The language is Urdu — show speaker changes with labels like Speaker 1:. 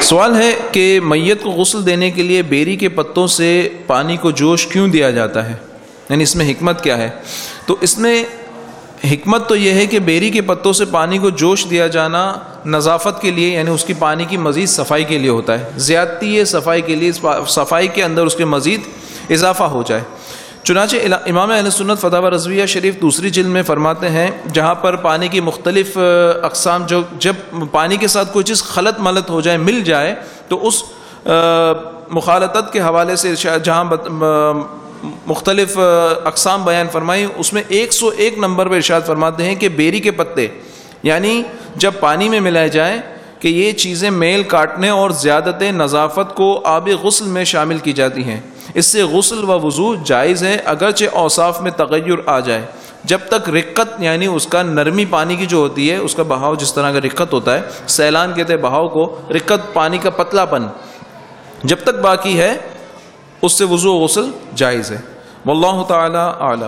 Speaker 1: سوال ہے کہ میت کو غسل دینے کے لیے بیری کے پتوں سے پانی کو جوش کیوں دیا جاتا ہے؟ یعنی اس میں حکمت کیا ہے؟ تو اس میں حکمت تو یہ ہے کہ بیری کے پتوں سے پانی کو جوش دیا جانا نظافت کے لیے یعنی اس کی پانی کی مزید صفائی کے لیے ہوتا ہے۔ زیادتی ہے صفائی کے لیے، صفائی کے اندر اس کے مزید اضافہ ہو جائے۔ چنانچہ امام علیہ سنت فتح رضویہ شریف دوسری جلد میں فرماتے ہیں، جہاں پر پانی کی مختلف اقسام جو جب پانی کے ساتھ کوئی چیز خلط ملط ہو جائے، مل جائے، تو اس مخالطت کے حوالے سے جہاں مختلف اقسام بیان فرمائی اس میں ایک سو ایک نمبر پہ ارشاد فرماتے ہیں کہ بیری کے پتے یعنی جب پانی میں ملائے جائیں کہ یہ چیزیں میل کاٹنے اور زیادت نظافت کو آب غسل میں شامل کی جاتی ہیں۔ اس سے غسل و وضو جائز ہے اگرچہ اوصاف میں تغیر آ جائے۔ جب تک رقت یعنی اس کا نرمی پانی کی جو ہوتی ہے، اس کا بہاؤ جس طرح کا رقت ہوتا ہے، سیلان کہتے ہیں بہاؤ کو، رقت پانی کا پتلا پن۔ جب تک باقی ہے، اس سے وضو و غسل جائز ہے۔ واللہ تعالی عالم